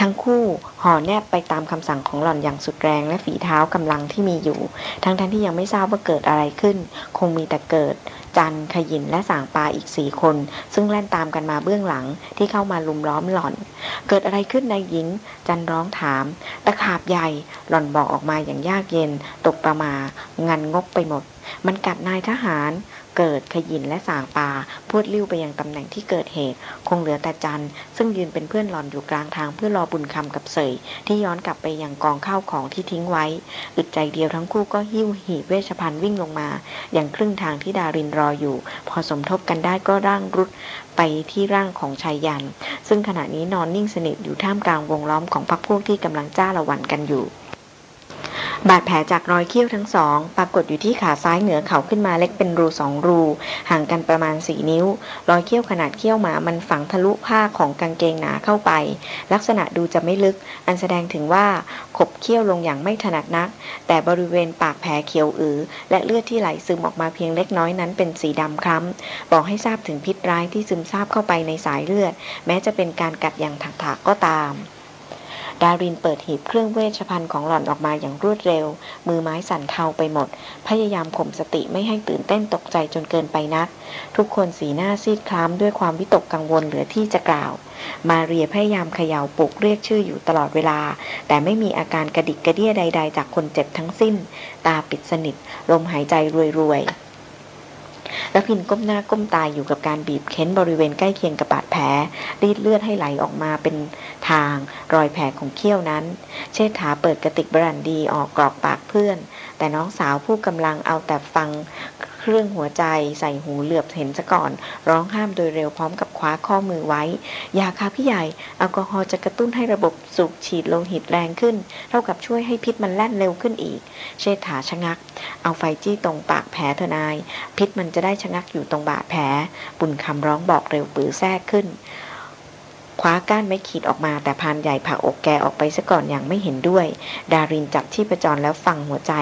ทั้งคู่ห่อแนบไปตามคำสั่งของหล่อนอย่างสุดแรงและฝีเท้ากำลังที่มีอยู่ ทั้งทั้งที่ยังไม่ทราบว่าเกิดอะไรขึ้น คงมีแต่เกิด จันขยินและสางปาอีกสี่คน ซึ่งแล่นตามกันมาเบื้องหลังที่เข้ามาลุมล้อมหล่อน เกิดอะไรขึ้นนายหญิง จันร้องถาม ตะขาบใหญ่หล่อนบอกออกมาอย่างยากเย็น ตกประมา งันงกไปหมด มันกัดนายทหาร เกิดขยินและสางปาพูดลิ้วไปยังตำแหน่งที่เกิดเหตุ คงเหลือแต่จันซึ่งยืนเป็นเพื่อนหลอนอยู่กลางทางเพื่อรอบุญคำกับเสย ที่ย้อนกลับไปยังกองข้าวของที่ทิ้งไว้ อึดใจเดียวทั้งคู่ก็หิ้วหีบเวชภัณฑ์วิ่งลงมา อย่างครึ่งทางที่ดารินรออยู่ พอสมทบกันได้ก็ร่างรุดไปที่ร่างของชายยัน ซึ่งขณะนี้นอนนิ่งสนิทอยู่ท่ามกลางวงล้อมของพรรคพวกที่กำลังจ้าละวันกันอยู่ บาดแผลจากรอยเขี้ยวทั้งสอง ปรากฏอยู่ที่ขาซ้ายเหนือเข่าขึ้นมาเล็กเป็นรูสองรู ห่างกันประมาณสี่นิ้ว รอยเขี้ยวขนาดเขี้ยวหมามันฝังทะลุผ้าของกางเกงหนาเข้าไป ลักษณะดูจะไม่ลึก อันแสดงถึงว่าขบเขี้ยวลงอย่างไม่ถนัดนัก แต่บริเวณปากแผลเขียวอือ และเลือดที่ไหลซึมออกมาเพียงเล็กน้อยนั้นเป็นสีดำคล้ำบอกให้ทราบถึงพิษร้ายที่ซึมซาบเข้าไปในสายเลือด แม้จะเป็นการกัดอย่างถักๆก็ตาม ดารินเปิดหีบเครื่องเวชภัณฑ์ของหล่อนออกมาอย่างรวดเร็ว มือไม้สั่นเทาไปหมด พยายามข่มสติไม่ให้ตื่นเต้นตกใจจนเกินไปนัก ทุกคนสีหน้าซีดคล้ำด้วยความวิตกกังวลเหลือที่จะกล่าว มาเรียพยายามเขย่าปลุกเรียกชื่ออยู่ตลอดเวลา แต่ไม่มีอาการกระดิกกระเดี้ยใด ๆ จากคนเจ็บทั้งสิ้น ตาปิดสนิท ลมหายใจรวยๆ แล้วพินก้มหน้าก้มตายอยู่กับการบีบเค้นบริเวณใกล้เคียงกับบาดแผลรีดเลือดให้ไหลออกมาเป็นทาง รอยแผลของเขี้ยวนั้น เชษฐาเปิดกระติกบรันดีออกกรอบปากเพื่อน แต่น้องสาวผู้กำลังเอาแต่ฟังเครื่องหัวใจใส่หูเหลือบเห็นซะก่อน ร้องห้ามโดยเร็วพร้อมกับคว้าข้อมือไว้ ยาค่ะพี่ใหญ่แอลกอฮอล์จะกระตุ้นให้ระบบสูบฉีดโลหิตแรงขึ้น เท่ากับช่วยให้พิษมันแล่นเร็วขึ้นอีก เชษฐาชะงัก เอาไฟจี้ตรงปากแผลเถอนาย พิษมันจะได้ชะงักอยู่ตรงบาดแผลบุญคำร้องบอกเร็วปือแทรกขึ้น คว้าก้านไม้ขีดออกมาแต่พานใหญ่ผักอกแกออกไปซะก่อนอย่างไม่เห็นด้วย ดารินจับที่ประจรแล้วฟังหัวใจ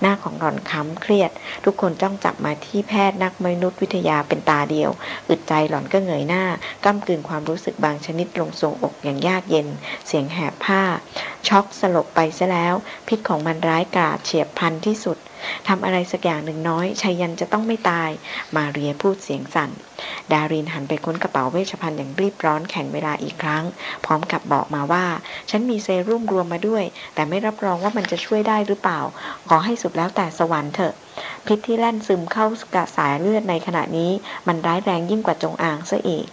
หน้าของหล่อนค้ำเครียด ทุกคนจ้องจับมาที่แพทย์นักมนุษยวิทยาเป็นตาเดียว อึดใจหล่อนก็เงยหน้า ก้ากลืนความรู้สึกบางชนิดลงทรงอกอย่างยากเย็น เสียงแหบผ้า ช็อกสลบไปซะแล้ว พิษของมันร้ายกาจเฉียบพันที่สุด ทำอะไรสักอย่างหนึ่งน้อยชัยยันจะต้องไม่ตาย มาเรียพูดเสียงสั่น ดารินหันไปค้นกระเป๋าเวชภัณฑ์อย่างรีบร้อนแข่งเวลาอีกครั้ง พร้อมกับบอกมาว่า ฉันมีเซรุ่มรวมมาด้วย แต่ไม่รับรองว่ามันจะช่วยได้หรือเปล่า ขอให้สุดแล้วแต่สวรรค์เถอะพิษที่แล่นซึมเข้ากระสายเลือดในขณะนี้ มันร้ายแรงยิ่งกว่าจงอางซะอีก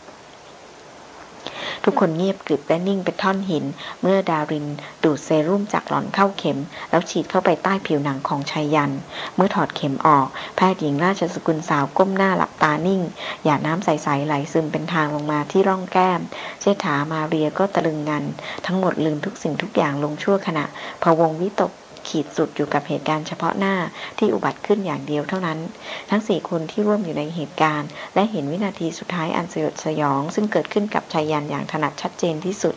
ทุกคนเงียบกริบและนิ่งเป็นท่อนหิน เมื่อดารินดูดเซรุ่มจากหลอนเข้าเข็ม แล้วฉีดเข้าไปใต้ผิวหนังของชายยัน เมื่อถอดเข็มออก แพทย์หญิงราชสกุลสาวก้มหน้าหลับตานิ่ง หยาดน้ำใสๆไหลซึมเป็นทางลงมาที่ร่องแก้ม เชษฐามาเรียก็ตะลึงงัน ทั้งหมดลืมทุกสิ่งทุกอย่างลงชั่วขณะพวงวิตก ขีดสุดอยู่กับเหตุการณ์เฉพาะหน้าที่อุบัติขึ้นอย่างเดียวเท่านั้น ทั้งสี่คนที่ร่วมอยู่ในเหตุการณ์ และเห็นวินาทีสุดท้ายอันสยดสยอง ซึ่งเกิดขึ้นกับชายยันอย่างถนัดชัดเจนที่สุด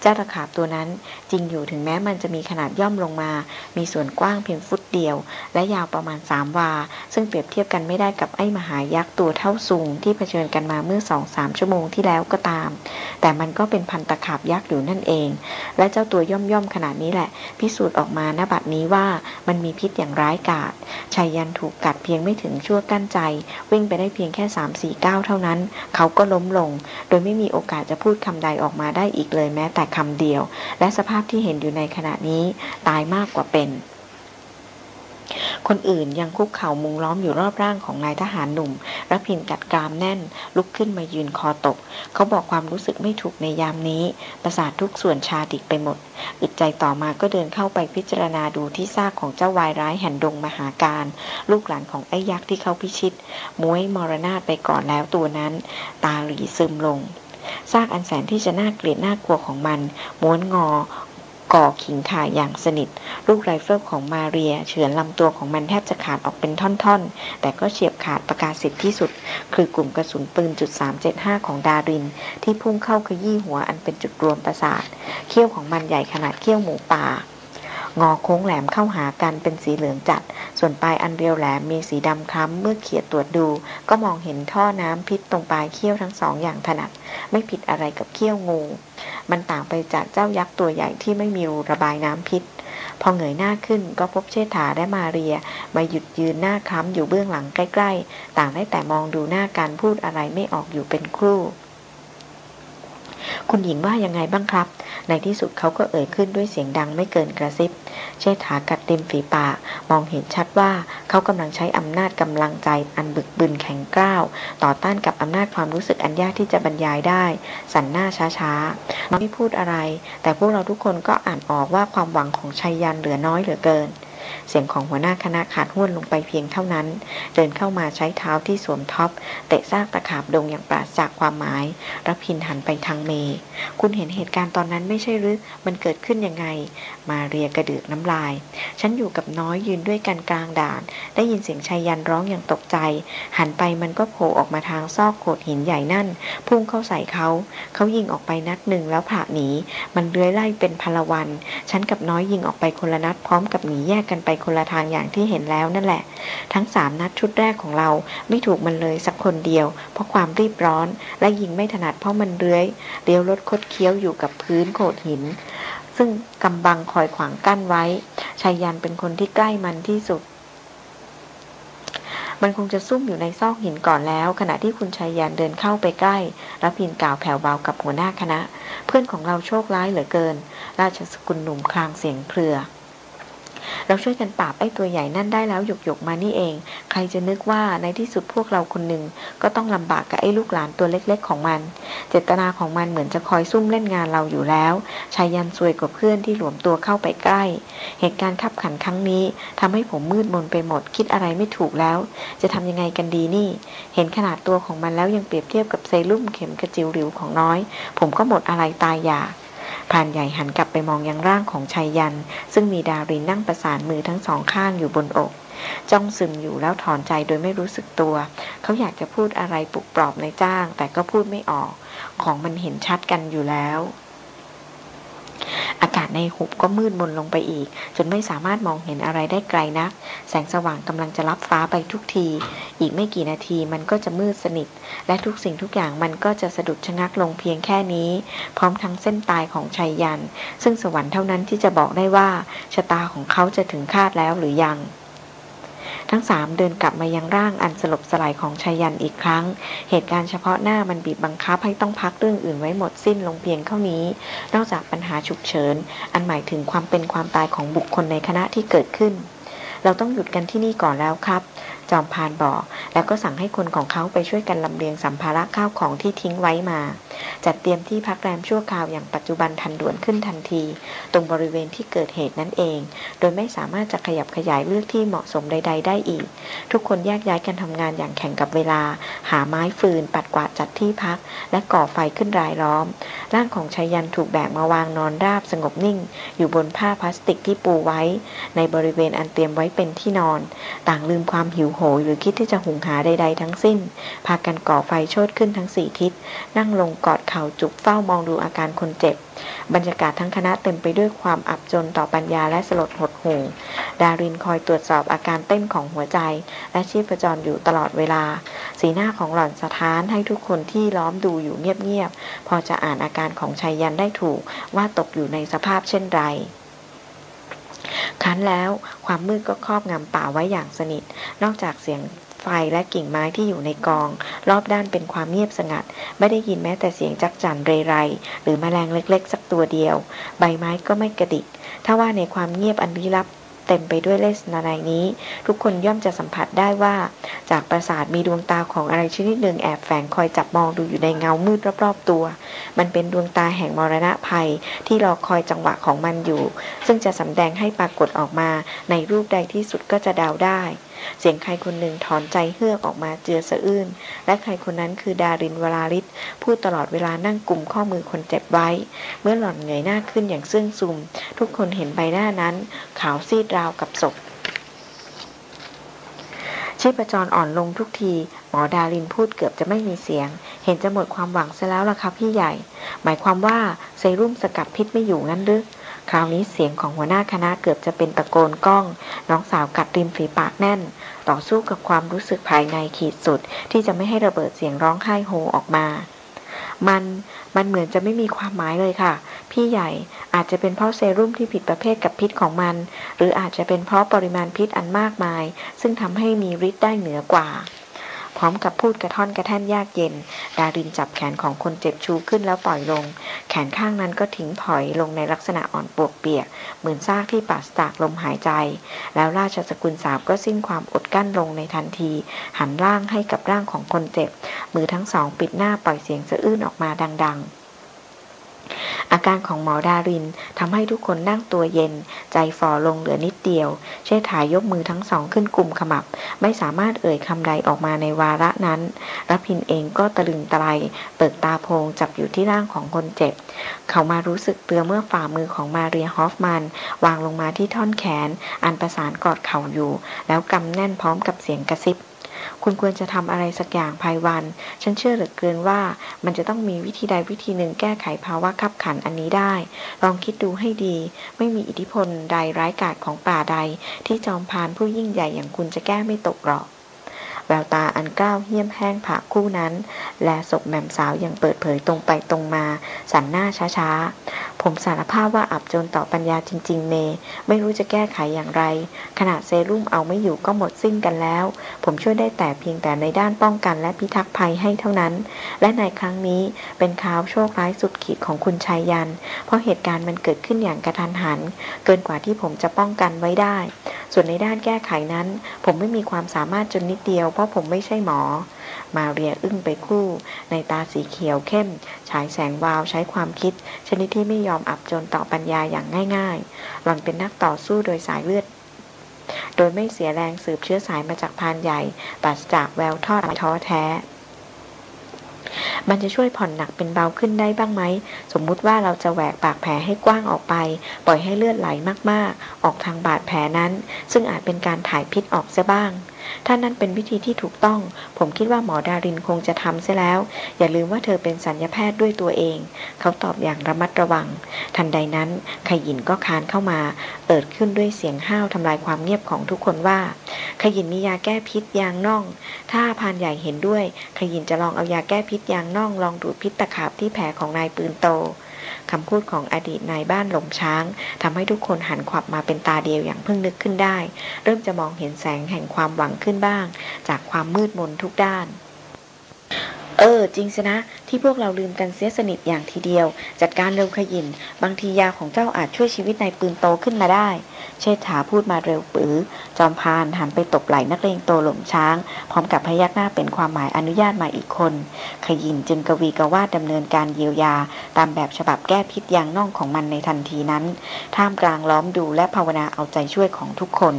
เจ้าตะขาบตัวนั้นจริงอยู่ถึงแม้มันจะมีขนาดย่อมลงมา มีส่วนกว้างเพียงฟุตเดียว และยาวประมาณสามวา ซึ่งเปรียบเทียบกันไม่ได้กับไอ้มหายักษ์ตัวเท่าสูงที่เผชิญกันมาเมื่อสองสามชั่วโมงที่แล้วก็ตาม แต่มันก็เป็นพันตะขาบยักษ์อยู่นั่นเอง และเจ้าตัวย่อมย่อมขนาดนี้แหละ พิสูจน์ออกมาณบัดนี้ว่ามันมีพิษอย่างร้ายกาจชายยันถูกกัดเพียงไม่ถึงชั่วกั้นใจ วิ่งไปได้เพียงแค่สามสี่ก้าวเท่านั้น เขาก็ล้มลง โดยไม่มีโอกาสจะพูดคำใดออกมาได้อีกเลยแม้แต่คำเดียว และสภาพที่เห็นอยู่ในขณะนี้ตายมากกว่าเป็น คนอื่นยังคุกเข่ามุงล้อมอยู่รอบร่างของนายทหารหนุ่มรพินกัดกรามแน่น ลุกขึ้นมายืนคอตก เขาบอกความรู้สึกไม่ถูกในยามนี้ ประสาททุกส่วนชาดิกไปหมด อึดใจต่อมาก็เดินเข้าไปพิจารณาดูที่ซากของเจ้าวายร้ายแห่นดงมหาการ ลูกหลานของไอ้ยักษ์ที่เขาพิชิตม้วยมรณาไปก่อนแล้วตัวนั้น ตาหลีซึมลงซากอันแสนที่จะน่าเกลียดน่ากลัวของมัน ม้วนงอ ก่อขิงขาอย่างสนิท ลูกไรเฟิลของมาเรีย เฉือนลำตัวของมันแทบจะขาดออกเป็นท่อนๆ แต่ก็เฉียบขาดประกาศสิทธิ์ที่สุด คือกลุ่มกระสุนปืนจุด375 ของดาริน ที่พุ่งเข้าขยี้หัวอันเป็นจุดรวมประสาท เขี้ยวของมันใหญ่ขนาดเขี้ยวหมูป่า งอโค้งแหลมเข้าหากันเป็นสีเหลืองจัด ส่วนปลายอันเรียวแหลมมีสีดำคล้ำเมื่อเขียดตรวจดู ก็มองเห็นท่อน้ำพิษตรงปลายเขี้ยวทั้งสองอย่างถนัด ไม่ผิดอะไรกับเขี้ยวงู มันต่างไปจากเจ้ายักษ์ตัวใหญ่ที่ไม่มีรูระบายน้ำพิษ พอเงยหน้าขึ้นก็พบเชษฐาและมาเรีย มาหยุดยืนหน้าคล้ำอยู่เบื้องหลังใกล้ ๆ ต่างได้แต่มองดูหน้าการพูดอะไรไม่ออกอยู่เป็นครู่ คุณหญิงว่ายังไงบ้างครับ ในที่สุดเขาก็เอ่ยขึ้นด้วยเสียงดังไม่เกินกระซิบ เชษฐากัดริมฝีปาก มองเห็นชัดว่าเขากำลังใช้อำนาจกำลังใจอันบึกบึนแข็งกร้าว ต่อต้านกับอำนาจความรู้สึกอันยากที่จะบรรยายได้ สันหน้าช้าๆน้องไม่พูดอะไร แต่พวกเราทุกคนก็อ่านออกว่าความหวังของชัยยันเหลือน้อยเหลือเกิน เสียงของหัวหน้าคณะขาดห้วนลงไปเพียงเท่านั้น เดินเข้ามาใช้เท้าที่สวมท็อป เตะซากตะขาบดงอย่างปราศจากความหมายรับพินหันไปทางเมย์คุณเห็นเหตุการณ์ตอนนั้นไม่ใช่หรือ มันเกิดขึ้นยังไง มาเรียกระเดือกน้ำลาย ฉันอยู่กับน้อยยืนด้วยกันกลางด่าน ได้ยินเสียงชายยันร้องอย่างตกใจ หันไปมันก็โผล่ออกมาทางซอกโขดหินใหญ่นั่น พุ่งเข้าใส่เขา เขายิงออกไปนัดหนึ่งแล้วผ่าหนี มันเลื้อยไล่เป็นพลวัน ฉันกับน้อยยิงออกไปคนละนัดพร้อมกับหนีแยกกันไปคนละทางอย่างที่เห็นแล้วนั่นแหละ ทั้งสามนัดชุดแรกของเราไม่ถูกมันเลยสักคนเดียว เพราะความรีบร้อนและยิงไม่ถนัดเพราะมันเลื้อยเลี้ยวรถคดเคี้ยวอยู่กับพื้นโขดหิน ซึ่งกำบังคอยขวางกั้นไว้ชายยันเป็นคนที่ใกล้มันที่สุดมันคงจะซุ่มอยู่ในซอกหินก่อนแล้ว ขณะที่คุณชายยันเดินเข้าไปใกล้รับพินกล่าวแผ่วเบากับหัวหน้าคณะ เพื่อนของเราโชคร้ายเหลือเกิน ราชสกุลหนุ่มคลางเสียงเครือ เราช่วยกันปราบไอ้ตัวใหญ่นั่นได้แล้วหยกหยกมานี่เอง ใครจะนึกว่าในที่สุดพวกเราคนหนึ่งก็ต้องลำบากกับไอ้ลูกหลานตัวเล็กๆของมัน เจตนาของมันเหมือนจะคอยซุ่มเล่นงานเราอยู่แล้วชายยันซวยกว่าเพื่อนที่หลวมตัวเข้าไปใกล้ เหตุการณ์ขับขันครั้งนี้ทำให้ผมมืดมนไปหมดคิดอะไรไม่ถูกแล้ว จะทำยังไงกันดีนี่ เห็นขนาดตัวของมันแล้วยังเปรียบเทียบกับเซรุ่มเข็มกระจิ๋วหลิวของน้อย ผมก็หมดอะไรตายอยาก พานใหญ่หันกลับไปมองยังร่างของชายยัน ซึ่งมีดารินนั่งประสานมือทั้งสองข้างอยู่บนอก จ้องซึมอยู่แล้วถอนใจโดยไม่รู้สึกตัว เขาอยากจะพูดอะไรปลุกปลอบในจ้าง แต่ก็พูดไม่ออก ของมันเห็นชัดกันอยู่แล้ว อากาศในหุบก็มืดมนลงไปอีก จนไม่สามารถมองเห็นอะไรได้ไกลนัก แสงสว่างกำลังจะรับฟ้าไปทุกที อีกไม่กี่นาทีมันก็จะมืดสนิท และทุกสิ่งทุกอย่างมันก็จะสะดุดชะงักลงเพียงแค่นี้ พร้อมทั้งเส้นตายของชัยยัน ซึ่งสวรรค์เท่านั้นที่จะบอกได้ว่าชะตาของเขาจะถึงคาดแล้วหรือยัง ทั้งสามเดินกลับมายังร่างอันสลบสลายของชายันอีกครั้ง เหตุการณ์เฉพาะหน้ามันบีบบังคับให้ต้องพักเรื่องอื่นไว้หมดสิ้นลงเพียงเท่านี้ นอกจากปัญหาฉุกเฉิน อันหมายถึงความเป็นความตายของบุคคลในคณะที่เกิดขึ้น เราต้องหยุดกันที่นี่ก่อนแล้วครับ จอมพานบอก แล้วก็สั่งให้คนของเขาไปช่วยกันลำเลียงสัมภาระข้าวของที่ทิ้งไว้มา จัดเตรียมที่พักแรมชั่วคราวอย่างปัจจุบันทันด่วนขึ้นทันที ตรงบริเวณที่เกิดเหตุนั่นเอง โดยไม่สามารถจะขยับขยายเลือกที่เหมาะสมใด ๆ ได้อีก ทุกคนแยกย้ายกันทำงานอย่างแข่งกับเวลา หาไม้ฟืน ปัดกวาดจัดที่พัก และก่อไฟขึ้นรายล้อม ร่างของชายันถูกแบกมาวางนอนราบสงบนิ่ง อยู่บนผ้าพลาสติกที่ปูไว้ ในบริเวณอันเตรียมไว้เป็นที่นอน ต่างลืมความหิวโหยหรือคิดที่จะหุงหาใดๆทั้งสิ้น พากันก่อไฟโชดขึ้นทั้งสี่ทิศ นั่งลงกอดเข่าจุกเฝ้ามองดูอาการคนเจ็บ บรรยากาศทั้งคณะเต็มไปด้วยความอับจนต่อปัญญาและสลดหดหู่ดารินคอยตรวจสอบอาการเต้นของหัวใจ และชีพจรอยู่ตลอดเวลา สีหน้าของหล่อนสะท้านให้ทุกคนที่ล้อมดูอยู่เงียบๆพอจะอ่านอาการของชายยันได้ถูกว่าตกอยู่ในสภาพเช่นไร คันแล้วความมืดก็ครอบงำป่าไว้อย่างสนิท นอกจากเสียงไฟและกิ่งไม้ที่อยู่ในกอง รอบด้านเป็นความเงียบสงัด ไม่ได้ยินแม้แต่เสียงจักจั่นเรไร หรือมแมลงเล็กๆ สักตัวเดียว ใบไม้ก็ไม่กระดิกถ้าว่าในความเงียบอันลี้ลับ เต็มไปด้วยเลสนาไนนี้ ทุกคนย่อมจะสัมผัสได้ว่า จากปราสาทมีดวงตาของอะไรชนิดหนึ่งแอบแฝงคอยจับมองดูอยู่ในเงามืดรอบๆตัว มันเป็นดวงตาแห่งมรณะภัยที่รอคอยจังหวะของมันอยู่ ซึ่งจะสำแดงให้ปรากฏออกมาในรูปใดที่สุดก็จะเดาได้ เสียงใครคนหนึ่งถอนใจเฮือกออกมาเจือสะอื้น และใครคนนั้นคือดารินวลาริศพูดตลอดเวลานั่งกลุ่มข้อมือคนเจ็บไว้ เมื่อหล่อนเงยหน้าขึ้นอย่างซึ่งซุม ทุกคนเห็นใบหน้านั้น ขาวซีดราวกับศพชีพจรอ่อนลงทุกที หมอดารินพูดเกือบจะไม่มีเสียง เห็นจะหมดความหวังซะแล้วล่ะครับพี่ใหญ่ หมายความว่าเซรุ่มสกัดพิษไม่อยู่งั้นหรือ คราวนี้เสียงของหัวหน้าคณะเกือบจะเป็นตะโกนก้อง น้องสาวกัดริมฝีปากแน่น ต่อสู้กับความรู้สึกภายในขีดสุด ที่จะไม่ให้ระเบิดเสียงร้องไห้โฮออกมา มันมันเหมือนจะไม่มีความหมายเลยค่ะ พี่ใหญ่อาจจะเป็นเพราะเซรุ่มที่ผิดประเภทกับพิษของมัน หรืออาจจะเป็นเพราะปริมาณพิษอันมากมาย ซึ่งทำให้มีฤทธิ์ได้เหนือกว่า ร้อมกับพูดกระท่อนกระแท่นยากเย็น ดารินจับแขนของคนเจ็บชูขึ้นแล้วปล่อยลง แขนข้างนั้นก็ทิ้งถอยลงในลักษณะอ่อนปวกเปียก เหมือนซากที่ปราศจากลมหายใจ แล้วราชสกุลสาวก็สิ้นความอดกั้นลงในทันที หันร่างให้กับร่างของคนเจ็บ มือทั้งสองปิดหน้าปล่อยเสียงสะอื้นออกมาดัง ๆ อาการของหมอดารินทำให้ทุกคนนั่งตัวเย็น ใจฝ่อลงเหลือนิดเดียว เชษฐายกมือทั้งสองขึ้นกลุ่มขมับ ไม่สามารถเอ่ยคำใดออกมาในวาระนั้นรพินเองก็ตะลึงตะไลเปิดตาโพงจับอยู่ที่ร่างของคนเจ็บ เขามารู้สึกเตือเมื่อฝ่ามือของมาเรียฮอฟมัน วางลงมาที่ท่อนแขน อันประสานกอดเข่าอยู่ แล้วกำแน่นพร้อมกับเสียงกระซิบ คุณควรจะทำอะไรสักอย่างภายวัน ฉันเชื่อเหลือเกินว่ามันจะต้องมีวิธีใดวิธีหนึ่งแก้ไขภาวะขับขันอันนี้ได้ ลองคิดดูให้ดี ไม่มีอิทธิพลใดร้ายกาจของป่าใด ที่จอมพานผู้ยิ่งใหญ่อย่างคุณจะแก้ไม่ตกหรอก ววตาอันก้าวเหี้ยมแห้งผาคู่นั้น และศพแม่มสาวยังเปิดเผยตรงไปตรงมา สันหน้าช้าๆ ผมสารภาพว่าอับจนต่อปัญญาจริง ๆ เม ไม่รู้จะแก้ไขอย่างไร ขนาดเซรุ่มเอาไม่อยู่ก็หมดสิ้นกันแล้ว ผมช่วยได้แต่เพียงแต่ในด้านป้องกันและพิทักษ์ภัยให้เท่านั้น และในครั้งนี้เป็นข่าวโชคร้ายสุดขีดของคุณชายยัน เพราะเหตุการณ์มันเกิดขึ้นอย่างกระทันหัน เกินกว่าที่ผมจะป้องกันไว้ได้ ส่วนในด้านแก้ไขนั้น ผมไม่มีความสามารถจนนิดเดียวเพราะราะผมไม่ใช่หมอ มาเรียอึ้งไปคู่ ในตาสีเขียวเข้ม ฉายแสงวาวใช้ความคิด ชนิดที่ไม่ยอมอับจนต่อปัญญาอย่างง่ายๆ หล่อนเป็นนักต่อสู้โดยสายเลือด โดยไม่เสียแรงสืบเชื้อสายมาจากพานใหญ่ปราศจากแววทอดท้อแท้มันจะช่วยผ่อนหนักเป็นเบาขึ้นได้บ้างไหม สมมุติว่าเราจะแหวกปากแผลให้กว้างออกไป ปล่อยให้เลือดไหลมากๆ ออกทางบาดแผลนั้น ซึ่งอาจเป็นการถ่ายพิษออกซะบ้าง ถ้านั้นเป็นวิธีที่ถูกต้อง ผมคิดว่าหมอดารินคงจะทำเสียแล้ว อย่าลืมว่าเธอเป็นสัญญาแพทย์ด้วยตัวเอง เขาตอบอย่างระมัดระวัง ทันใดนั้นขยินก็คานเข้ามาเปิดขึ้นด้วยเสียงห้าวทำลายความเงียบของทุกคนว่า ขยินมียาแก้พิษยางน่อง ถ้าพานใหญ่เห็นด้วย ขยินจะลองเอายาแก้พิษยางน่องลองดูดพิษตะขาบที่แผลของนายปืนโต คำพูดของอดีตนายบ้านหลงช้างทำให้ทุกคนหันขวับมาเป็นตาเดียวอย่างเพิ่งนึกขึ้นได้ เริ่มจะมองเห็นแสงแห่งความหวังขึ้นบ้าง จากความมืดมนทุกด้าน เออ จริงสินะ ที่พวกเราลืมกันเสียสนิทอย่างทีเดียว จัดการเร็วขยิน บางทียาของเจ้าอาจช่วยชีวิตนายปืนโตขึ้นมาได้ เชษฐาพูดมาเร็วปือ จอมพานหันไปตบไหล่นักเลงโตหลงช้าง พร้อมกับพยักหน้าเป็นความหมายอนุญาตมาอีกคน ขยินจึงกวีกว่าดดำเนินการเยียวยา ตามแบบฉบับแก้พิษยางน่องของมันในทันทีนั้น ท่ามกลางล้อมดูและภาวนาเอาใจช่วยของทุกคน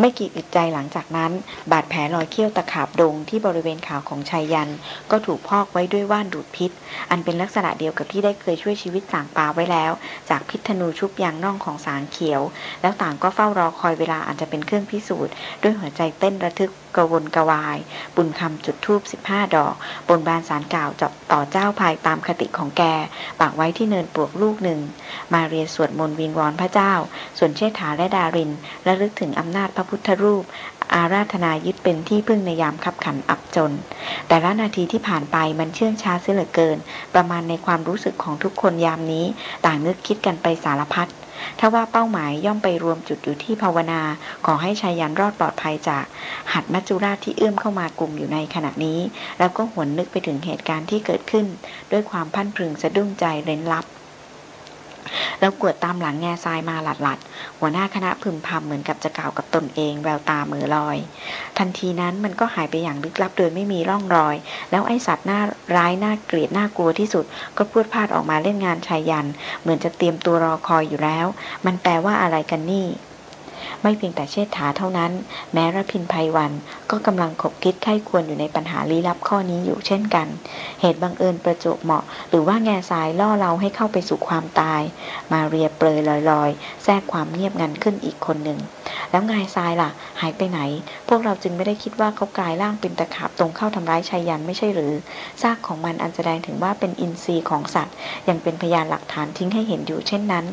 ไม่กี่อึดใจหลังจากนั้น บาดแผลรอยเขี้ยวตะขาบดงที่บริเวณขาของชายยัน ก็ถูกพอกไว้ด้วยว่านดูดพิษ อันเป็นลักษณะเดียวกับที่ได้เคยช่วยชีวิตสางปลาไว้แล้ว จากพิษธนูชุบยางน่องของสางเขียว แล้วต่างก็เฝ้ารอคอยเวลาอาจจะเป็นเครื่องพิสูจน์ ด้วยหัวใจเต้นระทึกกระวนกระวาย บุญคำจุดทูบสิบห้าดอก บนบานสารกล่าวจต่อเจ้าภายตามคติของแก ปากไว้ที่เนินปลวกลูกหนึ่ง มาเรียสวดมนต์วิงวอนพระเจ้า ส่วนเชษฐาและดารินและลึกถึงอำนาจพระพุทธรูป อาราธนายึดเป็นที่พึ่งในยามขับขันอับจน แต่ละนาทีที่ผ่านไปมันเชื่องช้าเสียเหลือเกิน ประมาณในความรู้สึกของทุกคนยามนี้ ต่างนึกคิดกันไปสารพัดถ้าว่าเป้าหมายย่อมไปรวมจุดอยู่ที่ภาวนา ขอให้ชายันรอดปลอดภัยจาก หัดมัจจุราชที่เอื้อมเข้ามากลุ่มอยู่ในขณะนี้ แล้วก็หวนนึกไปถึงเหตุการณ์ที่เกิดขึ้น ด้วยความพันพรึงสะดุ้งใจเร้นลับ แล้วกวดตามหลังแง่ทรายมาหลัดหลัดหัวหน้าคณะพึมพำเหมือนกับจะกล่าวกับตนเองแววตาเหมือลอย ทันทีนั้นมันก็หายไปอย่างลึกลับโดยไม่มีร่องรอย แล้วไอสัตว์หน้าร้ายหน้าเกลียดหน้ากลัวที่สุด ก็พูดพาดออกมาเล่นงานชายยัน เหมือนจะเตรียมตัวรอคอยอยู่แล้ว มันแปลว่าอะไรกันนี่ ไม่เพียงแต่เชษฐาเท่านั้น แม้ระพินภัยวันก็กำลังขบคิดไข้ควรอยู่ในปัญหาลี้ลับข้อนี้อยู่เช่นกัน เหตุบังเอิญประจบเหมาะ หรือว่าแง่สายล่อเราให้เข้าไปสู่ความตาย มาเรียเปรยลอยๆ แทรกความเงียบงันขึ้นอีกคนหนึ่ง แล้วงายทรายล่ะ หายไปไหน พวกเราจึงไม่ได้คิดว่าเขากลายร่างเป็นตะขาบตรงเข้าทำร้ายชายยันไม่ใช่หรือ ซากของมันอันแสดงถึงว่าเป็นอินทรีย์ของสัตว์ ยังเป็นพยานหลักฐานทิ้งให้เห็นอยู่เช่นนั้น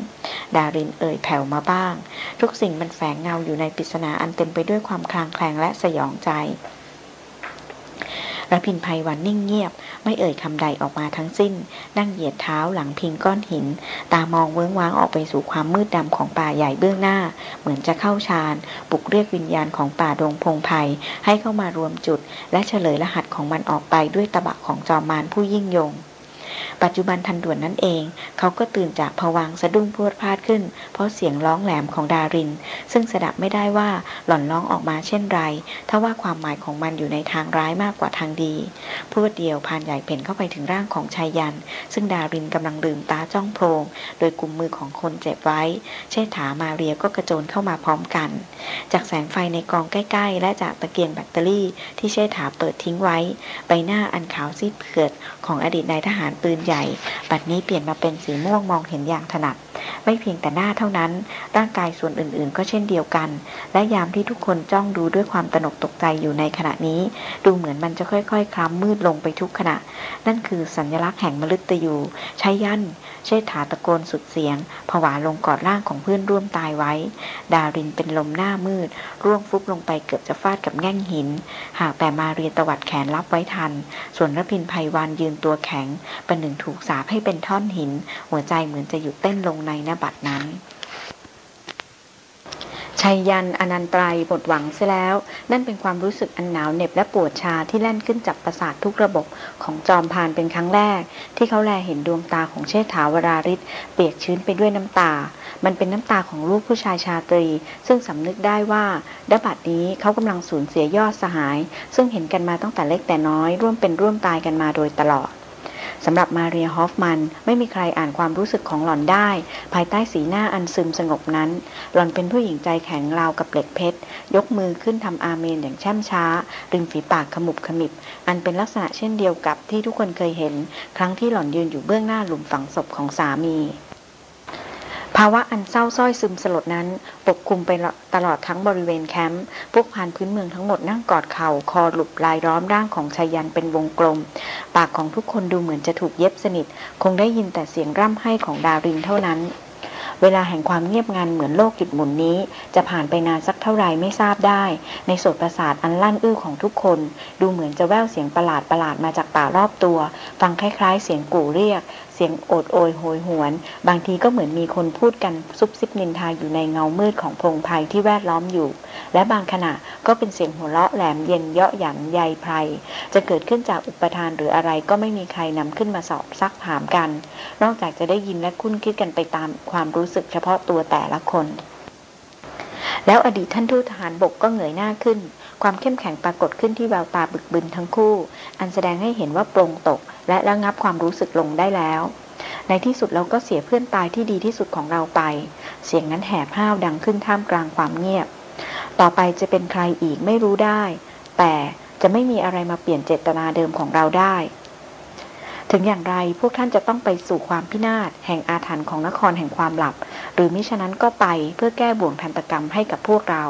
ดารินเอ่ยแผ่วมาบ้าง ทุกสิ่งมันแฝงเงาอยู่ในปริศนาอันเต็มไปด้วยความคลางแคลงและสยองใจระพินภัยวันนิ่งเงียบ ไม่เอ่ยคำใดออกมาทั้งสิ้น นั่งเหยียดเท้าหลังพิงก้อนหิน ตามองเวิ้งว้างออกไปสู่ความมืดดำของป่าใหญ่เบื้องหน้า เหมือนจะเข้าฌานปลุกเรียกวิญญาณของป่าดงพงไพให้เข้ามารวมจุด และเฉลยรหัสของมันออกไปด้วยตะบะของจอมมารผู้ยิ่งยง ปัจจุบันทันด่วนนั่นเอง เขาก็ตื่นจากผวังสะดุ้งพรวดพลาดขึ้น เพราะเสียงร้องแหลมของดาริน ซึ่งสดับไม่ได้ว่าหล่อนร้องออกมาเช่นไรถ้าว่าความหมายของมันอยู่ในทางร้ายมากกว่าทางดีพรวดเดียวพานใหญ่เพ่นเข้าไปถึงร่างของชายยัน ซึ่งดารินกำลังลืมตาจ้องโพรงโดยกลุ่มมือของคนเจ็บไว้ เชษฐามาเรียก็กระโจนเข้ามาพร้อมกัน จากแสงไฟในกองใกล้ ๆ และจากตะเกียงแบตเตอรี่ที่เชษฐาเปิดทิ้งไว้ ใบหน้าอันขาวซีดเผือด ของอดีตนายทหารปืนใหญ่ บัดนี้เปลี่ยนมาเป็นสีม่วงมองเห็นอย่างถนัด ไม่เพียงแต่หน้าเท่านั้น ร่างกายส่วนอื่นๆ ก็เช่นเดียวกัน และยามที่ทุกคนจ้องดูด้วยความตนกตกใจอยู่ในขณะนี้ ดูเหมือนมันจะค่อยๆ คล้ำมืดลงไปทุกขณะ นั่นคือสัญลักษณ์แห่งมฤตยูใช้ยัน เชษฐาตะโกนสุดเสียง ผวาลงกอดร่างของเพื่อนร่วมตายไว้ ดารินเป็นลมหน้ามืด ร่วงฟุบลงไปเกือบจะฟาดกับแง่งหิน หากแต่มาเรียตวัดแขนรับไว้ทัน ส่วนรพินภัยวานยืนตัวแข็งประหนึ่งถูกสาบให้เป็นท่อนหิน หัวใจเหมือนจะหยุดเต้นลงในนบัดนั้น ชัยยันอนันตรายหมดหวังเสียแล้ว นั่นเป็นความรู้สึกอันหนาวเหน็บและปวดชาที่แล่นขึ้นจับประสาททุกระบบของจอมพานเป็นครั้งแรก ที่เขาแลเห็นดวงตาของเชษฐาวราริศเปียกชื้นไปด้วยน้ำตา มันเป็นน้ำตาของลูกผู้ชายชาตรี ซึ่งสำนึกได้ว่าดบัดนี้เขากำลังสูญเสียยอดสหาย ซึ่งเห็นกันมาตั้งแต่เล็กแต่น้อยร่วมเป็นร่วมตายกันมาโดยตลอด สำหรับมาเรียฮอฟมัน ไม่มีใครอ่านความรู้สึกของหล่อนได้ ภายใต้สีหน้าอันซึมสงบนั้น หล่อนเป็นผู้หญิงใจแข็งราวกับเหล็กเพชร ยกมือขึ้นทำอาเมนอย่างช่ำช้า ริมฝีปากขมุบขมิบ อันเป็นลักษณะเช่นเดียวกับที่ทุกคนเคยเห็น ครั้งที่หล่อนยืนอยู่เบื้องหน้าหลุมฝังศพของสามี ภาวะอันเศร้าส้อยซึมสลดนั้น ปกคลุมไปตลอดทั้งบริเวณแคมป์พวกพานพื้นเมืองทั้งหมดนั่งกอดเข่าคอหลุบลายล้อมร่างของชายันเป็นวงกลม ปากของทุกคนดูเหมือนจะถูกเย็บสนิท คงได้ยินแต่เสียงร่ำไห้ของดารินเท่านั้นเวลาแห่งความเงียบงันเหมือนโลกหยุดหมุนนี้ จะผ่านไปนานสักเท่าไรไม่ทราบได้ ในโสดประสาทอันลั่นอื้อของทุกคน ดูเหมือนจะแววเสียงประหลาดประหลาดมาจากป่ารอบตัว ฟังคล้ายๆ เสียงกู่เรียก สียงโอดโอยโหยหวน บางทีก็เหมือนมีคนพูดกันซุบซิบนินทาอยู่ในเงามืดของพงไพ่ที่แวดล้อมอยู่ และบางขณะก็เป็นเสียงหัวเราะแหลมเย็นเยาะหยันใยไพรจะเกิดขึ้นจากอุปทานหรืออะไรก็ไม่มีใครนำขึ้นมาสอบซักถามกัน นอกจากจะได้ยินและคุ้นคิดกันไปตามความรู้สึกเฉพาะตัวแต่ละคน แล้วอดีตท่านทูตทหารบกก็เหงยหน้าขึ้น ความเข้มแข็งปรากฏขึ้นที่แววตาบึกบึนทั้งคู่ อันแสดงให้เห็นว่าปรงตก และระงับความรู้สึกลงได้แล้ว ในที่สุดเราก็เสียเพื่อนตายที่ดีที่สุดของเราไป เสียงนั้นแหบห้าวดังขึ้นท่ามกลางความเงียบ ต่อไปจะเป็นใครอีกไม่รู้ได้ แต่จะไม่มีอะไรมาเปลี่ยนเจตนาเดิมของเราได้ ถึงอย่างไรพวกท่านจะต้องไปสู่ความพินาศแห่งอาถรรพ์ของนครแห่งความหลับ หรือมิฉะนั้นก็ไปเพื่อแก้บ่วงทันตกรรมให้กับพวกเรา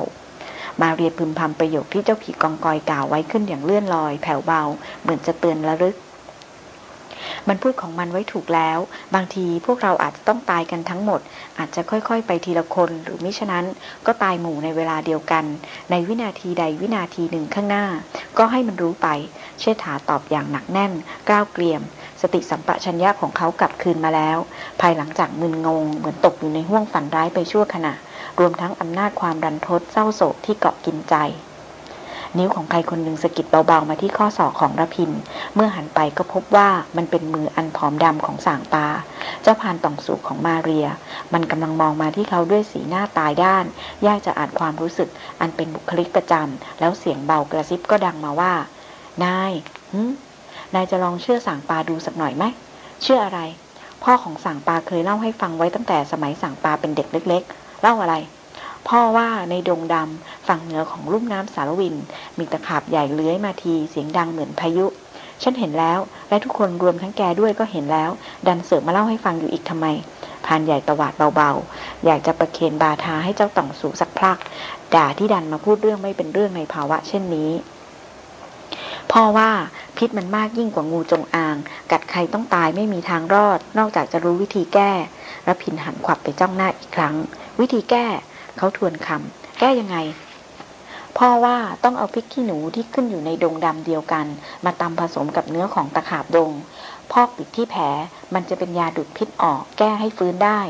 มาเรียพึมพำประโยคที่เจ้าผีกองกอยกล่าวไว้ขึ้นอย่างเลื่อนลอยแผ่วเบา เหมือนจะเตือนระลึก มันพูดของมันไว้ถูกแล้ว บางทีพวกเราอาจจะต้องตายกันทั้งหมด อาจจะค่อยๆ ไปทีละคนหรือมิฉะนั้น ก็ตายหมู่ในเวลาเดียวกัน ในวินาทีใดวินาทีหนึ่งข้างหน้า ก็ให้มันรู้ไป เชษฐาตอบอย่างหนักแน่นกล้าวเกลียม สติสัมปชัญญะของเขากลับคืนมาแล้ว ภายหลังจากมึนงง เหมือนตกอยู่ในห้วงฝันร้ายไปชั่วขณะ รวมทั้งอำนาจความรันทดเศร้าโศกที่เกาะกินใจ นิ้วของใครคนหนึ่งสะกิดเบาๆมาที่ข้อศอกของระพิน เมื่อหันไปก็พบว่ามันเป็นมืออันผอมดำของสางตา เจ้าพานต่องสุขของมาเรีย มันกำลังมองมาที่เขาด้วยสีหน้าตายด้าน ยากจะอ่านความรู้สึกอันเป็นบุคลิกประจำแล้วเสียงเบากระซิบก็ดังมาว่า นายนายจะลองเชื่อสางปาดูสักหน่อยไหม เชื่ออะไร พ่อของสางปาเคยเล่าให้ฟังไว้ตั้งแต่สมัยสางปาเป็นเด็กเล็ก ๆ เล่าอะไร พ่อว่าในดงดำฝั่งเหนือของลุ่มน้ำสารวิน มีตะขาบใหญ่เลื้อยมาทีเสียงดังเหมือนพายุ ฉันเห็นแล้ว และทุกคนรวมทั้งแกด้วยก็เห็นแล้ว ดันเสือมาเล่าให้ฟังอยู่อีกทำไมพานใหญ่ตวาดเบาๆ อยากจะประเคนบาทาให้เจ้าต่องสูสักพลัก ด่าที่ดันมาพูดเรื่องไม่เป็นเรื่องในภาวะเช่นนี้ พ่อว่าพิษมันมากยิ่งกว่างูจงอาง กัดใครต้องตายไม่มีทางรอด นอกจากจะรู้วิธีแก้รพินหันขวับไปจ้องหน้าอีกครั้ง วิธีแก้ เขาทวนคำแก้ยังไง พ่อว่าต้องเอาพริกขี้หนูที่ขึ้นอยู่ในดงดำเดียวกัน มาตำผสมกับเนื้อของตะขาบดง พอกปิดที่แผลมันจะเป็นยาดูดพิษออกแก้ให้ฟื้นได้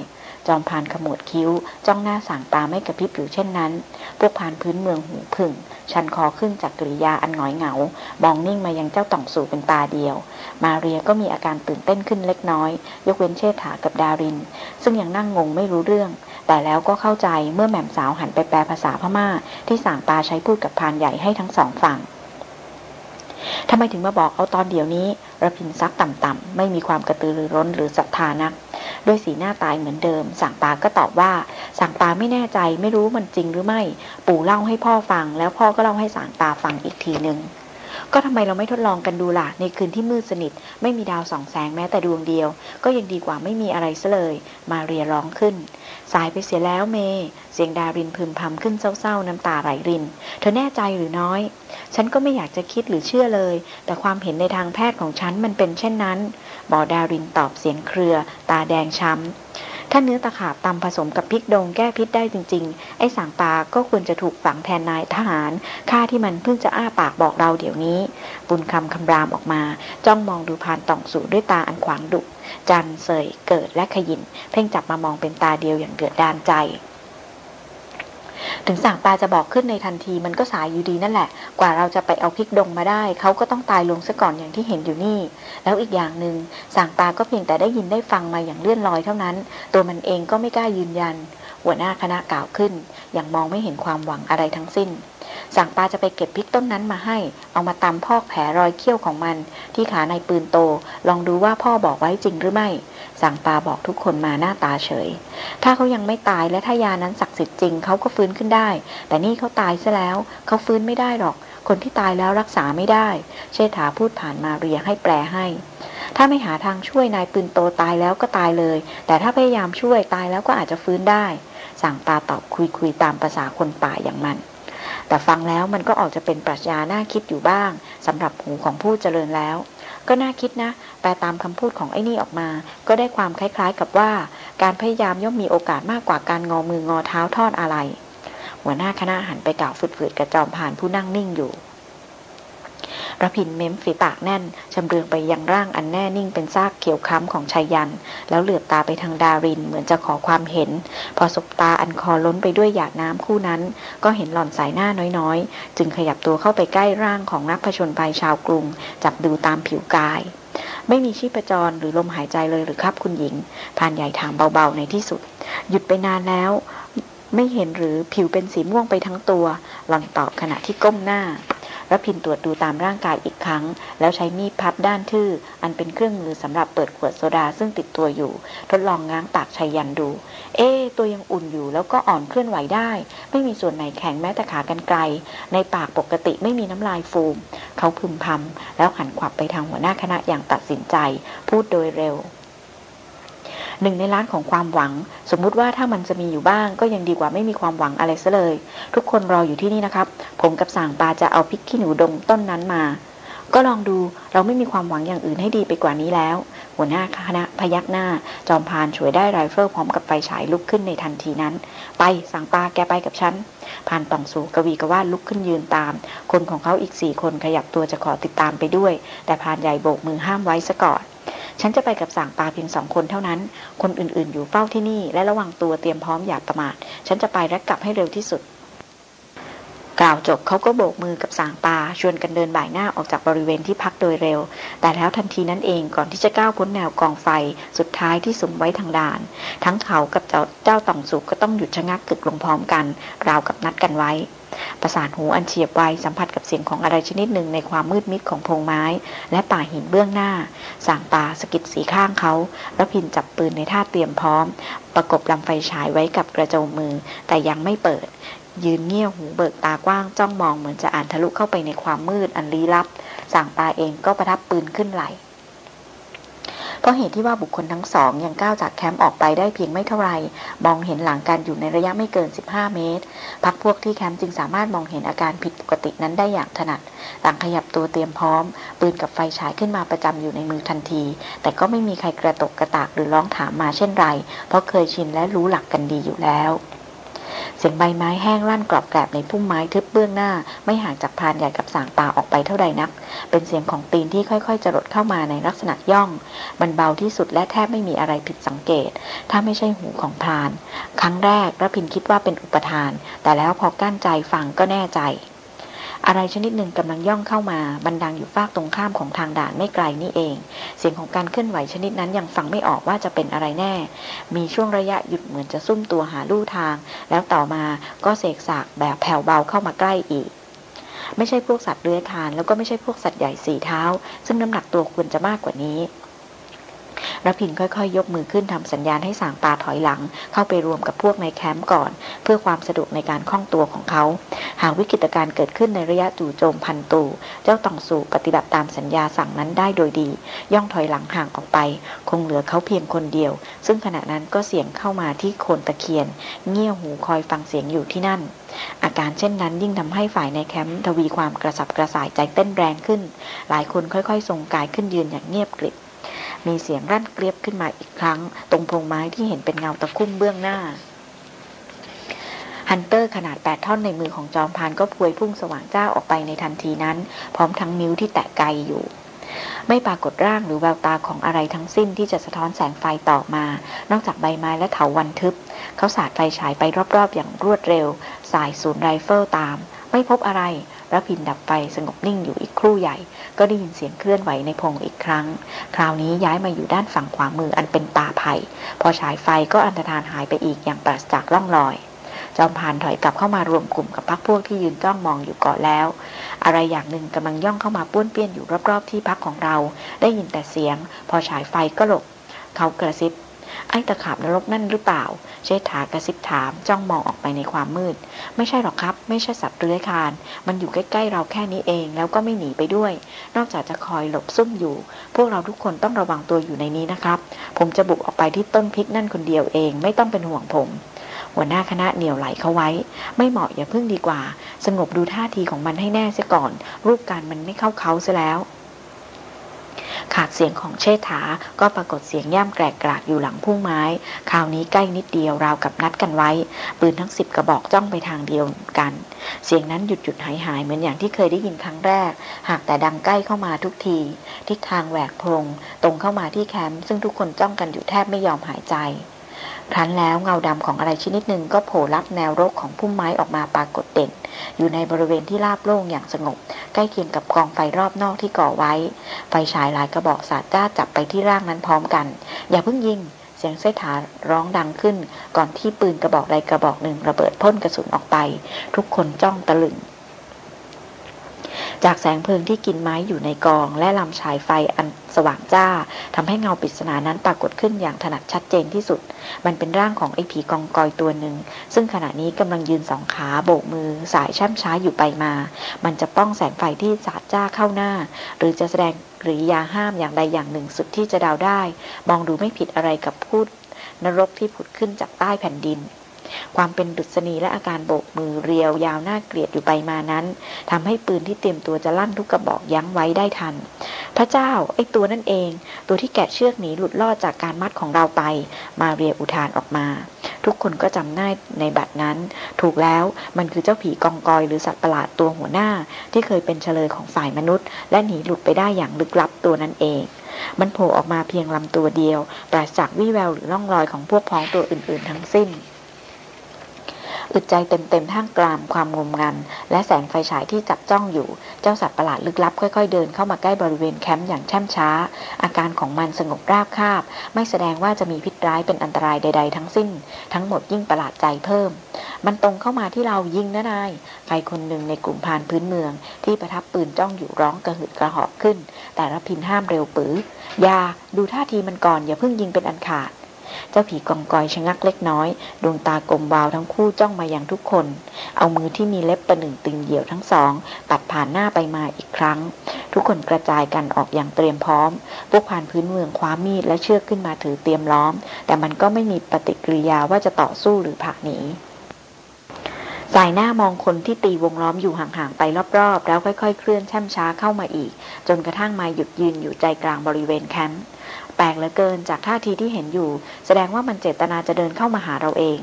จอมพานขมวดคิ้ว จ้องหน้าสางตาไม่กระพริบอยู่เช่นนั้น พวกพานพื้นเมืองหูผึ่ง ชันคอขึ้นจากกริยาอันหงอยเหงา มองนิ่งมายังเจ้าต่องสู่เป็นตาเดียวมาเรียก็มีอาการตื่นเต้นขึ้นเล็กน้อย ยกเว้นเชษฐากับดาริน ซึ่งยังนั่งงงไม่รู้เรื่อง แต่แล้วก็เข้าใจเมื่อแหม่มสาวหันไปแปลภาษาพม่า ที่สางตาใช้พูดกับพานใหญ่ให้ทั้งสองฝั่งทำไมถึงมาบอกเอาตอนเดี๋ยวนี้ระพินซักต่ำๆไม่มีความกระตือรือร้นหรือศรัทธานักด้วยสีหน้าตายเหมือนเดิม สั่งปาก็ตอบว่า สั่งปาไม่แน่ใจไม่รู้มันจริงหรือไม่ ปู่เล่าให้พ่อฟัง แล้วพ่อก็เล่าให้สั่งปาฟังอีกทีหนึ่งก็ทำไมเราไม่ทดลองกันดูล่ะ ในคืนที่มืดสนิท ไม่มีดาวส่องแสงแม้แต่ดวงเดียว ก็ยังดีกว่าไม่มีอะไรซะเลย มาเรียร้องขึ้น สายไปเสียแล้วเม เสียงดารินพึมพำขึ้นเศร้าๆน้ำตาไหลริน เธอแน่ใจหรือน้อย ฉันก็ไม่อยากจะคิดหรือเชื่อเลย แต่ความเห็นในทางแพทย์ของฉันมันเป็นเช่นนั้นหมอดารินตอบเสียงเครือ ตาแดงช้ำ ถ้าเนื้อตะขาบตำผสมกับพริกดองแก้พิษได้จริง ๆ ไอ้สางปลาก็ควรจะถูกฝังแทนนายทหารข้าที่มันเพิ่งจะอ้าปากบอกเราเดี๋ยวนี้ บุญคำคำรามออกมา จ้องมองดูผ่านต่องสูด้วยตาอันขวางดุจันเสยเกิดและขยิน เพ่งจับมามองเป็นตาเดียวอย่างเดือดดานใจ ถึงสั่งปลาจะบอกขึ้นในทันทีมันก็สายอยู่ดีนั่นแหละ กว่าเราจะไปเอาพริกดงมาได้ เขาก็ต้องตายลงซะก่อนอย่างที่เห็นอยู่นี่ แล้วอีกอย่างหนึง่งสั่งปลาก็เพียงแต่ได้ยินได้ฟังมาอย่างเลื่อนลอยเท่านั้น ตัวมันเองก็ไม่กล้ายืนยัน หัวหน้าคณะกล่าวขึ้น อย่างมองไม่เห็นความหวังอะไรทั้งสิ้น สั่งปลาจะไปเก็บพริกต้นนั้นมาให้ เอามาตำพอกแผลรอยเขี้ยวของมัน ที่ขาในปืนโต ลองดูว่าพ่อบอกไว้จริงหรือไม่ สั่งปาบอกทุกคนมาหน้าตาเฉย ถ้าเขายังไม่ตายและถ้ายานั้นศักดิ์สิทธิ์จริงเขาก็ฟื้นขึ้นได้ แต่นี่เขาตายซะแล้ว เขาฟื้นไม่ได้หรอก คนที่ตายแล้วรักษาไม่ได้ เชษฐาพูดผ่านมาเรียให้แปลให้ ถ้าไม่หาทางช่วยนายปืนโตตายแล้วก็ตายเลย แต่ถ้าพยายามช่วยตายแล้วก็อาจจะฟื้นได้ สั่งปาตอบคุยคุยตามภาษาคนป่าอย่างมันแต่ฟังแล้วมันก็ออกจะเป็นปรัชญาน่าคิดอยู่บ้างสำหรับหูของผู้เจริญแล้ว ก็น่าคิดนะ แปลตามคำพูดของไอ้นี่ออกมา ก็ได้ความคล้ายๆกับว่า การพยายามย่อมมีโอกาสมากกว่าการงอมืองอเท้าทอดอะไร หัวหน้าคณะหันไปกล่าวฝืดๆกับจอมผ่านผู้นั่งนิ่งอยู่ ระพินเม้มฝีปากแน่นชำเลืองไปยังร่างอันแน่นิ่งเป็นซากเขียวค้ำของชายยัน แล้วเหลือบตาไปทางดารินเหมือนจะขอความเห็น พอสบตาอันคอล้นไปด้วยหยาดน้ำคู่นั้น ก็เห็นหล่อนสายหน้าน้อยๆ จึงขยับตัวเข้าไปใกล้ร่างของนักผชนภัยชาวกรุง จับดูตามผิวกาย ไม่มีชีพจรหรือลมหายใจเลยหรือครับคุณหญิงพานใหญ่ถามเบาๆในที่สุด หยุดไปนานแล้ว ไม่เห็นหรือผิวเป็นสีม่วงไปทั้งตัว หล่อนตอบขณะที่ก้มหน้า รพินตรวจดูตามร่างกายอีกครั้ง แล้วใช้มีดพับด้านทื่อ อันเป็นเครื่องมือสำหรับเปิดขวดโซดาซึ่งติดตัวอยู่ ทดลองง้างปากชายยันดู เอ๊ตัวยังอุ่นอยู่แล้วก็อ่อนเคลื่อนไหวได้ ไม่มีส่วนไหนแข็งแม้แต่ขากันไกล ในปากปกติไม่มีน้ำลายฟูม เขาพึมพำแล้วหันขวับไปทางหัวหน้าคณะอย่างตัดสินใจ พูดโดยเร็ว หนึ่งในล้านของความหวัง สมมุติว่าถ้ามันจะมีอยู่บ้าง ก็ยังดีกว่าไม่มีความหวังอะไรซะเลย ทุกคนรออยู่ที่นี่นะครับ ผมกับสางปาจะเอาพริกขี้หนูดงต้นนั้นมา ก็ลองดูเราไม่มีความหวังอย่างอื่นให้ดีไปกว่านี้แล้ว หัวหน้าคณะพยักหน้า จอมพานช่วยได้ไรเฟิลพร้อมกับไฟฉายลุกขึ้นในทันทีนั้น ไปสั่งปาแกไปกับฉันพานตองสูกวีกว่าลุกขึ้นยืนตาม คนของเขาอีกสี่คนขยับตัวจะขอติดตามไปด้วย แต่พานใหญ่โบกมือห้ามไว้ซะก่อน ฉันจะไปกับสางปาเพียงสองคนเท่านั้น คนอื่นๆ อยู่เฝ้าที่นี่และระวังตัวเตรียมพร้อมอย่าประมาท ฉันจะไปและกลับให้เร็วที่สุด กล่าวจบเขาก็โบกมือกับสางปาชวนกันเดินบ่ายหน้าออกจากบริเวณที่พักโดยเร็ว แต่แล้วทันทีนั้นเองก่อนที่จะก้าวพ้นแนวกองไฟ สุดท้ายที่สุมไว้ทางด่าน ทั้งเขากับเจ้าเจ้าต่องสุกก็ต้องหยุดชะงักกึกลงพร้อมกัน ราวกับนัดกันไว้ ประสานหูอันเฉียบไวสัมผัสกับเสียงของอะไรชนิดหนึ่งในความมืดมิดของพงไม้ และป่าหินเบื้องหน้า สางตาสกิดสีข้างเขาแล้วพินจับปืนในท่าเตรียมพร้อมปประกบลำไฟฉายไว้กับกระโจมมือแต่ยังไม่เปิด ยืนเงี่ยหูเบิกตากว้างจ้องมองเหมือนจะอ่านทะลุเข้าไปในความมืดอันลี้ลับ สั่งปาเองก็ประทับปืนขึ้นไหลเพราะเหตุที่ว่าบุคคลทั้งสองยังก้าวจากแคมป์ออกไปได้เพียงไม่เท่าไร มองเห็นหลังกันอยู่ในระยะไม่เกิน 15 เมตร พักพวกที่แคมป์จึงสามารถมองเห็นอาการผิดปกตินั้นได้อย่างถนัด ต่างขยับตัวเตรียมพร้อม ปืนกับไฟฉายขึ้นมาประจำอยู่ในมือทันที แต่ก็ไม่มีใครกระตกกระตากหรือร้องถามมาเช่นไร เพราะเคยชินและรู้หลักกันดีอยู่แล้ว เสียงใบไม้แห้งลั่นกรอบแกรบในพุ่มไม้ทึบเบื้องหน้า ไม่ห่างจากพานใหญ่กับสางป่าออกไปเท่าใดนัก เป็นเสียงของตีนที่ค่อยๆจะลดเข้ามาในลักษณะย่องมันเบาที่สุดและแทบไม่มีอะไรผิดสังเกต ถ้าไม่ใช่หูของพราน ครั้งแรกระพินคิดว่าเป็นอุปทาน แต่แล้วพอกั้นใจฟังก็แน่ใจ อะไรชนิดหนึ่งกำลังย่องเข้ามาบันดังอยู่ฟากตรงข้ามของทางด่านไม่ไกลนี่เอง เสียงของการเคลื่อนไหวชนิดนั้นยังฟังไม่ออกว่าจะเป็นอะไรแน่ มีช่วงระยะหยุดเหมือนจะซุ่มตัวหาลู่ทาง แล้วต่อมาก็เสกสากแบบแผ่วเบาเข้ามาใกล้อีกไม่ใช่พวกสัตว์เลื้อยคลานแล้วก็ไม่ใช่พวกสัตว์ใหญ่สี่เท้า ซึ่งน้ำหนักตัวควรจะมากกว่านี้ รพินค่อยๆยกมือขึ้นทำสัญญาณให้สางปาถอยหลัง เข้าไปรวมกับพวกในแคมป์ก่อน เพื่อความสะดวกในการคล่องตัวของเขา หากวิกฤตการณ์เกิดขึ้นในระยะจู่โจมพันตูเจ้าต้องสู่ปฏิบัติตามสัญญาสั่งนั้นได้โดยดี ย่องถอยหลังห่างออกไป คงเหลือเขาเพียงคนเดียว ซึ่งขณะนั้นก็เสียงเข้ามาที่โคนตะเคียน เงี่ยหูคอยฟังเสียงอยู่ที่นั่น อาการเช่นนั้นยิ่งทำให้ฝ่ายในแคมป์ทวีความกระสับกระส่ายใจเต้นแรงขึ้น หลายคนค่อยๆทรงกายขึ้นยืนอย่างเงียบกริบ มีเสียงลั่นเกรียบขึ้นมาอีกครั้ง ตรงพงไม้ที่เห็นเป็นเงาตะคุ่มเบื้องหน้าฮันเตอร์ขนาดแปดท่อนในมือของจอมพรานก็พวยพุ่งสว่างจ้าออกไปในทันทีนั้น พร้อมทั้งนิ้วที่แตะไกอยู่ ไม่ปรากฏร่างหรือแววตาของอะไรทั้งสิ้นที่จะสะท้อนแสงไฟต่อมา นอกจากใบไม้และเถาวัลย์ทึบ เขาสาดไฟฉายไปรอบๆ อย่างรวดเร็ว ส่ายศูนย์ไรเฟิลตาม ไม่พบอะไรรพินทร์ดับไฟสงบนิ่งอยู่อีกครู่ใหญ่ ก็ได้ยินเสียงเคลื่อนไหวในพงอีกครั้ง คราวนี้ย้ายมาอยู่ด้านฝั่งขวามืออันเป็นป่าไผ่พอฉายไฟก็อันตรธานหายไปอีกอย่างปราศจากร่องรอย จอมพานถอยกลับเข้ามารวมกลุ่มกับพักพวกที่ยืนจ้องมองอยู่ก่อนแล้ว อะไรอย่างหนึ่งกำลังย่องเข้ามาป้วนเปี้ยนอยู่รอบๆที่พักของเรา ได้ยินแต่เสียง พอฉายไฟก็หลบเขากระซิบ ไอ้ตะขาบนรกนั่นหรือเปล่า เชษฐากระซิบถาม จ้องมองออกไปในความมืด ไม่ใช่หรอกครับ ไม่ใช่สัตว์เลื้อยคาน มันอยู่ใกล้ๆเราแค่นี้เอง แล้วก็ไม่หนีไปด้วย นอกจากจะคอยหลบซุ่มอยู่ พวกเราทุกคนต้องระวังตัวอยู่ในนี้นะครับ ผมจะบุกออกไปที่ต้นพริกนั่นคนเดียวเอง ไม่ต้องเป็นห่วงผมหัวหน้าคณะเหนียวไหลเขาไว้ ไม่เหมาะอย่าพึ่งดีกว่า สงบดูท่าทีของมันให้แน่เสียก่อน รูปการมันไม่เข้าเขาซะแล้ว ขาดเสียงของเชษฐา ก็ปรากฏเสียงย่ำแกรกกรากอยู่หลังพุ่งไม้ คราวนี้ใกล้นิดเดียวราวกับนัดกันไว้ ปืนทั้งสิบกระบอกจ้องไปทางเดียวกัน เสียงนั้นหยุดหยุดหายหายเหมือนอย่างที่เคยได้ยินครั้งแรก หากแต่ดังใกล้เข้ามาทุกที ทิศทางแหวกพงตรงเข้ามาที่แคมป์ซึ่งทุกคนจ้องกันอยู่แทบไม่ยอมหายใจ ครั้นแล้วเงาดำของอะไรชนิดหนึ่งก็โผล่ลับแนวรกของพุ่มไม้ออกมาปรากฏเด่น อยู่ในบริเวณที่ราบโล่งอย่างสงบ ใกล้เคียงกับกองไฟรอบนอกที่ก่อไว้ ไฟฉายหลายกระบอกสาดจ้าจับไปที่ร่างนั้นพร้อมกัน อย่าเพิ่งยิงเสียงเสถาร้องดังขึ้น ก่อนที่ปืนกระบอกใดกระบอกหนึ่งระเบิดพ่นกระสุนออกไป ทุกคนจ้องตะลึง จากแสงเพลิงที่กินไม้อยู่ในกอง และลำฉายไฟอันสว่างจ้าทำให้เงาปริศนานั้นปรากฏขึ้นอย่างถนัดชัดเจนที่สุด มันเป็นร่างของไอ้ผีกองกอยตัวหนึ่ง ซึ่งขณะนี้กำลังยืนสองขาโบกมือสายช่ำช้าอยู่ไปมา มันจะป้องแสงไฟที่สาดจ้าเข้าหน้า หรือจะแสดงกริยาห้ามอย่างใดอย่างหนึ่งสุดที่จะเดาได้ มองดูไม่ผิดอะไรกับพูดนรกที่ผุดขึ้นจากใต้แผ่นดิน ความเป็นดุษณีและอาการโบกมือเรียวยาวหน้าเกลียดอยู่ไปมานั้นทำให้ปืนที่เตรียมตัวจะลั่นทุกกระบอกยั้งไว้ได้ทัน พระเจ้าไอ้ตัวนั่นเอง ตัวที่แกะเชือกหนีหลุดลอดจากการมัดของเราไป มาเรียอุทานออกมา ทุกคนก็จำได้ในบัดนั้น ถูกแล้วมันคือเจ้าผีกองกอยหรือสัตว์ประหลาดตัวหัวหน้า ที่เคยเป็นเฉลยของฝ่ายมนุษย์ และหนีหลุดไปได้อย่างลึกลับตัวนั้นเองมันโผล่ออกมาเพียงลำตัวเดียว ปราศจากวี่แววหรือร่องรอยของพวกพ้องตัวอื่น ๆ ทั้งสิ้น อึดใจเต็มๆท่ามกลางความงมงันและแสงไฟฉายที่จับจ้องอยู่ เจ้าสัตว์ประหลาดลึกลับค่อยๆ เดินเข้ามาใกล้บริเวณแคมป์อย่างช่ำช้า อาการของมันสงบราบคาบ ไม่แสดงว่าจะมีพิษร้ายเป็นอันตรายใด ๆ ทั้งสิ้น ทั้งหมดยิ่งประหลาดใจเพิ่ม มันตรงเข้ามาที่เรายิงนะนายใครคนหนึ่งในกลุ่มพานพื้นเมือง ที่ประทับปืนจ้องอยู่ร้องกระหืดกระหอบขึ้น แต่รพินห้ามเร็วปือยาดูท่าทีมันก่อนอย่าเพิ่งยิงเป็นอันขาด เจ้าผีกองกอยชะงักเล็กน้อย ดวงตากลมวาวทั้งคู่จ้องมาอย่างทุกคน เอามือที่มีเล็บประหนึ่งตึงเหยี่ยวทั้งสอง ปัดผ่านหน้าไปมาอีกครั้ง ทุกคนกระจายกันออกอย่างเตรียมพร้อม พวกผ่านพื้นเมืองคว้ามีดและเชือกขึ้นมาถือเตรียมล้อม แต่มันก็ไม่มีปฏิกิริยาว่าจะต่อสู้หรือผักหนีสายหน้ามองคนที่ตีวงล้อมอยู่ห่างๆไปรอบๆ แล้วค่อยๆ เคลื่อนช่ำช้าเข้ามาอีก จนกระทั่งมาหยุดยืนอยู่ใจกลางบริเวณแคมป์ แปลกเหลือเกินจากท่าทีที่เห็นอยู่ แสดงว่ามันเจตนาจะเดินเข้ามาหาเราเอง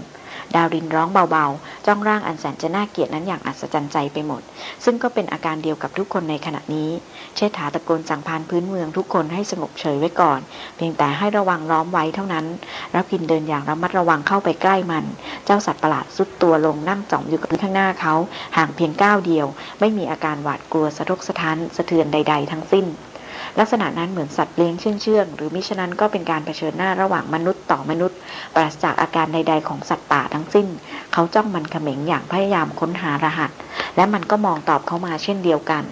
ดาวดินร้องเบาๆ จ้องร่างอันแสนจะน่าเกลียดนั้นอย่างอัศจรรย์ใจไปหมด ซึ่งก็เป็นอาการเดียวกับทุกคนในขณะนี้ เชษฐาตะโกนสั่งพานพื้นเมืองทุกคนให้สงบเฉยไว้ก่อน เพียงแต่ให้ระวังล้อมไว้เท่านั้นรับพินเดินอย่างระมัดระวังเข้าไปใกล้มัน เจ้าสัตว์ประหลาดสุดตัวลงนั่งจ่องอยู่กับข้างหน้าเขา ห่างเพียงก้าวเดียว ไม่มีอาการหวาดกลัวสะทกสะท้านสะเทือนใด ๆ ทั้งสิ้น ลักษณะนั้นเหมือนสัตว์เลี้ยงเชื่องๆหรือมิฉะนั้นก็เป็นการเผชิญหน้าระหว่างมนุษย์ต่อมนุษย์ ปราศจากอาการใด ๆ ของสัตว์ป่าทั้งสิ้น เขาจ้องมันเขม็งอย่างพยายามค้นหารหัส และมันก็มองตอบเขามาเช่นเดียวกัน